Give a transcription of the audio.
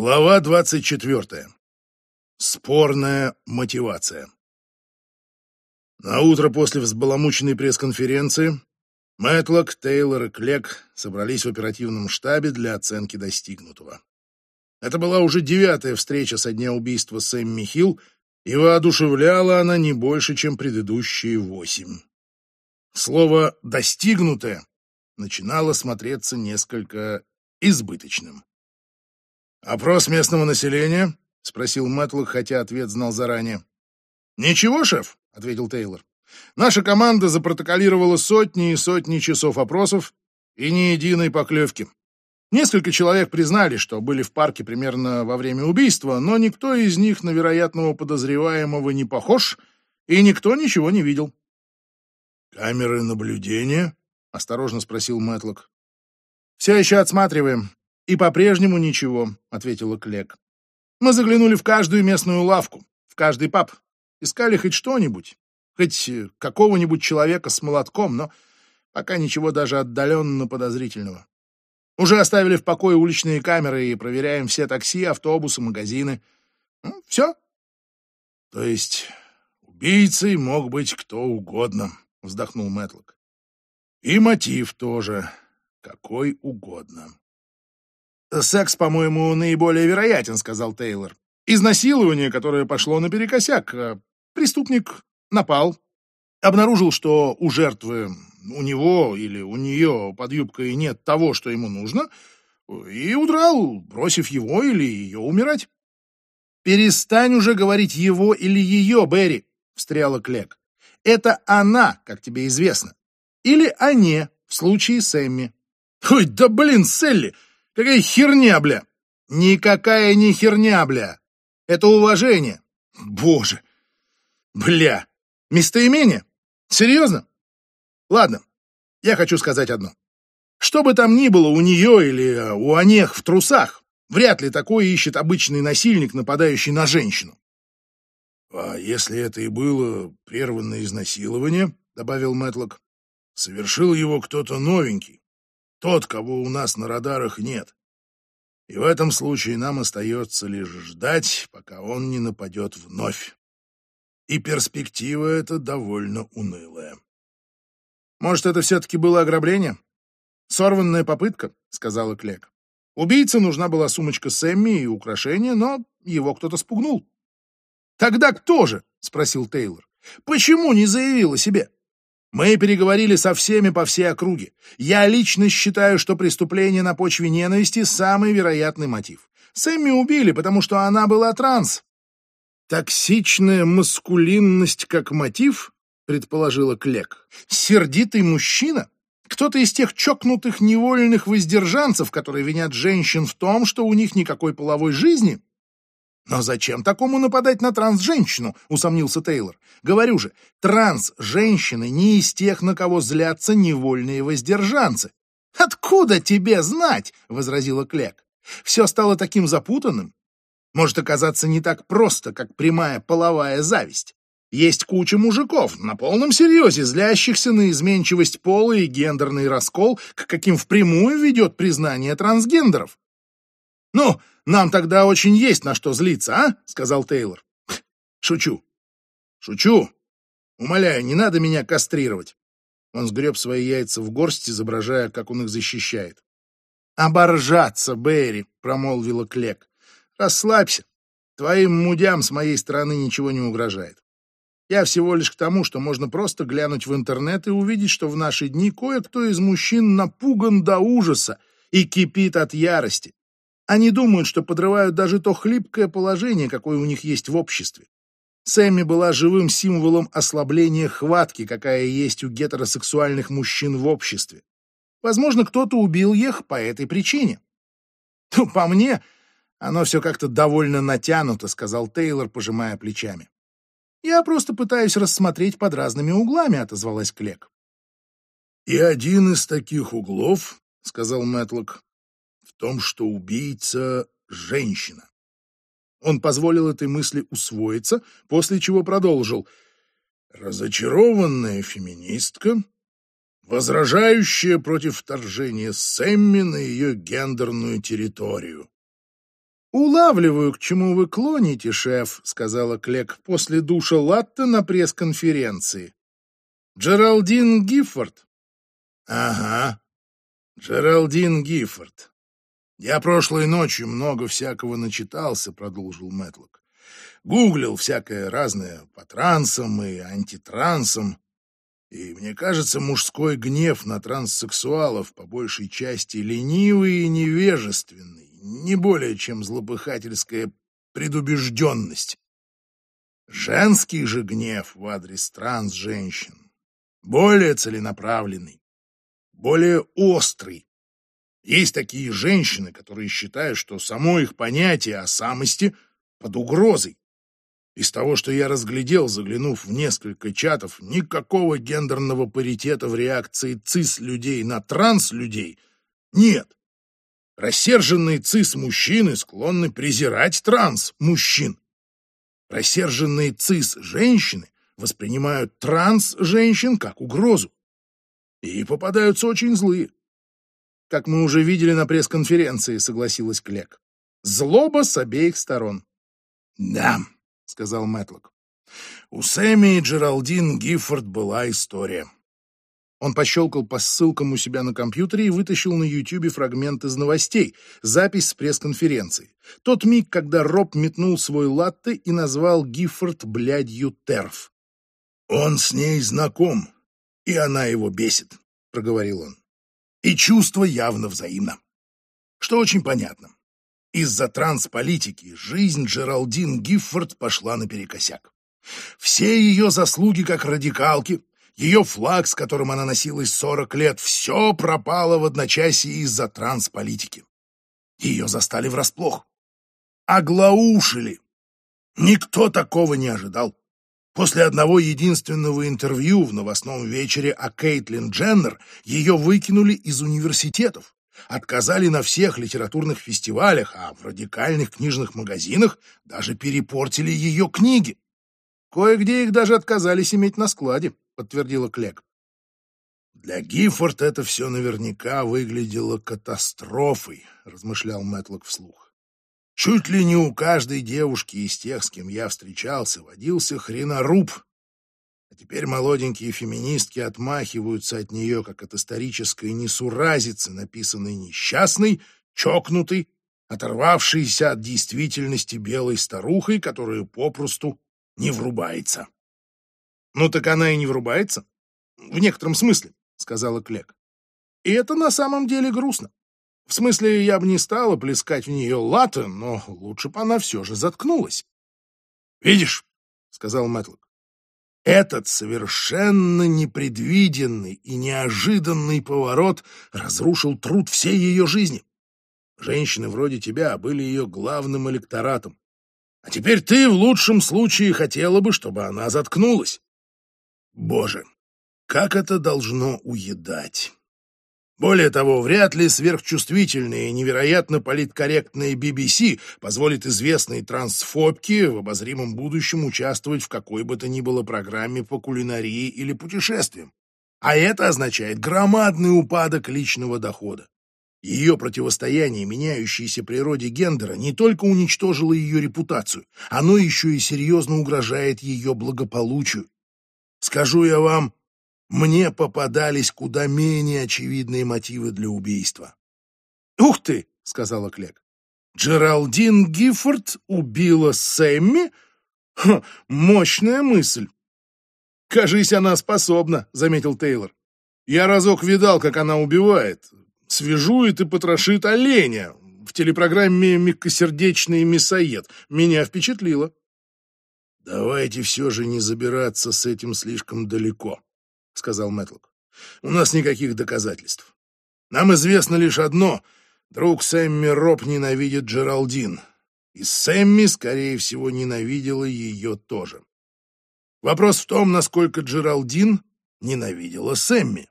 Глава 24. Спорная мотивация. На утро после взбаламученной пресс-конференции Мэтлок, Тейлор и Клек собрались в оперативном штабе для оценки достигнутого. Это была уже девятая встреча со дня убийства Сэмми Хилл, и воодушевляла она не больше, чем предыдущие восемь. Слово «достигнутое» начинало смотреться несколько избыточным. «Опрос местного населения?» — спросил Мэтлок, хотя ответ знал заранее. «Ничего, шеф», — ответил Тейлор. «Наша команда запротоколировала сотни и сотни часов опросов и ни единой поклевки. Несколько человек признали, что были в парке примерно во время убийства, но никто из них на вероятного подозреваемого не похож, и никто ничего не видел». «Камеры наблюдения?» — осторожно спросил Мэтлок. «Все еще отсматриваем. «И по-прежнему ничего», — ответила Клек. «Мы заглянули в каждую местную лавку, в каждый паб. Искали хоть что-нибудь, хоть какого-нибудь человека с молотком, но пока ничего даже отдаленно подозрительного. Уже оставили в покое уличные камеры и проверяем все такси, автобусы, магазины. Ну, все. То есть убийцей мог быть кто угодно, вздохнул Мэтлок. И мотив тоже какой угодно. «Секс, по-моему, наиболее вероятен», — сказал Тейлор. «Изнасилование, которое пошло наперекосяк. Э, преступник напал, обнаружил, что у жертвы, у него или у нее под юбкой нет того, что ему нужно, и удрал, бросив его или ее умирать». «Перестань уже говорить его или ее, Берри», — встряла Клек. «Это она, как тебе известно. Или они, в случае Сэмми». «Ой, да блин, Селли!» Какая херня, бля! Никакая не херня, бля! Это уважение! Боже! Бля! Местоимение? Серьезно? Ладно, я хочу сказать одно. Что бы там ни было у нее или э, у Онех в трусах, вряд ли такое ищет обычный насильник, нападающий на женщину. — А если это и было прерванное изнасилование, — добавил Мэтлок, — совершил его кто-то новенький, тот, кого у нас на радарах нет. И в этом случае нам остается лишь ждать, пока он не нападет вновь. И перспектива эта довольно унылая. «Может, это все-таки было ограбление? Сорванная попытка?» — сказала Клек. Убийце нужна была сумочка Сэмми и украшения, но его кто-то спугнул. «Тогда кто же?» — спросил Тейлор. «Почему не заявил о себе?» Мы переговорили со всеми по всей округе. Я лично считаю, что преступление на почве ненависти – самый вероятный мотив. Сэмми убили, потому что она была транс. Токсичная маскулинность как мотив, предположила Клек. Сердитый мужчина? Кто-то из тех чокнутых невольных воздержанцев, которые винят женщин в том, что у них никакой половой жизни? «Но зачем такому нападать на транс-женщину?» — усомнился Тейлор. «Говорю же, транс-женщины не из тех, на кого злятся невольные воздержанцы». «Откуда тебе знать?» — возразила Клек. «Все стало таким запутанным. Может оказаться не так просто, как прямая половая зависть. Есть куча мужиков, на полном серьезе, злящихся на изменчивость пола и гендерный раскол, к каким впрямую ведет признание трансгендеров. Ну, нам тогда очень есть на что злиться, а? сказал Тейлор. Шучу. Шучу. Умоляю, не надо меня кастрировать. Он сгреб свои яйца в горсть, изображая, как он их защищает. «Оборжаться, Берри!» — промолвила Клек. «Расслабься. Твоим мудям с моей стороны ничего не угрожает. Я всего лишь к тому, что можно просто глянуть в интернет и увидеть, что в наши дни кое-кто из мужчин напуган до ужаса и кипит от ярости. Они думают, что подрывают даже то хлипкое положение, какое у них есть в обществе. Сэмми была живым символом ослабления хватки, какая есть у гетеросексуальных мужчин в обществе. Возможно, кто-то убил их по этой причине. Ну, по мне, оно все как-то довольно натянуто, сказал Тейлор, пожимая плечами. Я просто пытаюсь рассмотреть под разными углами, отозвалась Клек. И один из таких углов, сказал Мэтлок, том, что убийца — женщина. Он позволил этой мысли усвоиться, после чего продолжил. Разочарованная феминистка, возражающая против вторжения Сэмми на ее гендерную территорию. «Улавливаю, к чему вы клоните, шеф», — сказала Клек после душа Латте на пресс-конференции. «Джералдин Гиффорд». «Ага, Джералдин Гиффорд. Я прошлой ночью много всякого начитался», — продолжил Мэтлок. «Гуглил всякое разное по трансам и антитрансам. И мне кажется, мужской гнев на транссексуалов по большей части ленивый и невежественный не более чем злопыхательская предубежденность. Женский же гнев в адрес транс-женщин более целенаправленный, более острый. Есть такие женщины, которые считают, что само их понятие о самости под угрозой. Из того, что я разглядел, заглянув в несколько чатов, никакого гендерного паритета в реакции цис-людей на транс-людей нет. Рассерженные цис-мужчины склонны презирать транс-мужчин. Рассерженные цис-женщины воспринимают транс-женщин как угрозу. И попадаются очень злые. Как мы уже видели на пресс-конференции, согласилась Клек. Злоба с обеих сторон. Да, сказал Мэтлок. У Сэмми и Джералдин Гиффорд была история. Он пощелкал по ссылкам у себя на компьютере и вытащил на Ютьюбе фрагмент из новостей, запись с пресс-конференции. Тот миг, когда Роб метнул свой латте и назвал Гиффорд блядью терф. «Он с ней знаком, и она его бесит», — проговорил он. «И чувство явно взаимно. Что очень понятно. Из-за трансполитики жизнь Джералдин Гиффорд пошла наперекосяк. Все ее заслуги как радикалки, ее флаг, с которым она носилась сорок лет, все пропало в одночасье из-за трансполитики. Ее застали врасплох. Оглаушили. Никто такого не ожидал. После одного единственного интервью в новостном вечере о Кейтлин Дженнер ее выкинули из университетов, отказали на всех литературных фестивалях, а в радикальных книжных магазинах даже перепортили ее книги. Кое-где их даже отказались иметь на складе подтвердила Клек. Для Гиффорд это все наверняка выглядело катастрофой, размышлял Мэтлок вслух. Чуть ли не у каждой девушки из тех, с кем я встречался, водился хреноруб. А теперь молоденькие феминистки отмахиваются от нее, как от исторической несуразицы, написанной несчастной, чокнутой, оторвавшейся от действительности белой старухой, которая попросту не врубается. «Ну так она и не врубается. В некотором смысле», — сказала Клек. «И это на самом деле грустно. В смысле, я бы не стала плескать в нее латы, но лучше бы она все же заткнулась». «Видишь», — сказал Мэтлок, — «этот совершенно непредвиденный и неожиданный поворот разрушил труд всей ее жизни. Женщины вроде тебя были ее главным электоратом. А теперь ты в лучшем случае хотела бы, чтобы она заткнулась. Боже, как это должно уедать! Более того, вряд ли сверхчувствительные и невероятно политкорректные BBC позволит известной трансфобке в обозримом будущем участвовать в какой бы то ни было программе по кулинарии или путешествиям. А это означает громадный упадок личного дохода. Ее противостояние меняющейся природе гендера не только уничтожило ее репутацию, оно еще и серьезно угрожает ее благополучию. Скажу я вам, мне попадались куда менее очевидные мотивы для убийства. «Ух ты!» — сказала Клек. «Джералдин Гиффорд убила Сэмми? Ха, мощная мысль!» «Кажись, она способна», — заметил Тейлор. «Я разок видал, как она убивает. Свяжует и потрошит оленя в телепрограмме «Мягкосердечный мясоед». Меня впечатлило». «Давайте все же не забираться с этим слишком далеко», — сказал Мэтлок. «У нас никаких доказательств. Нам известно лишь одно — друг Сэмми Роб ненавидит Джералдин, и Сэмми, скорее всего, ненавидела ее тоже. Вопрос в том, насколько Джералдин ненавидела Сэмми.